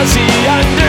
I see.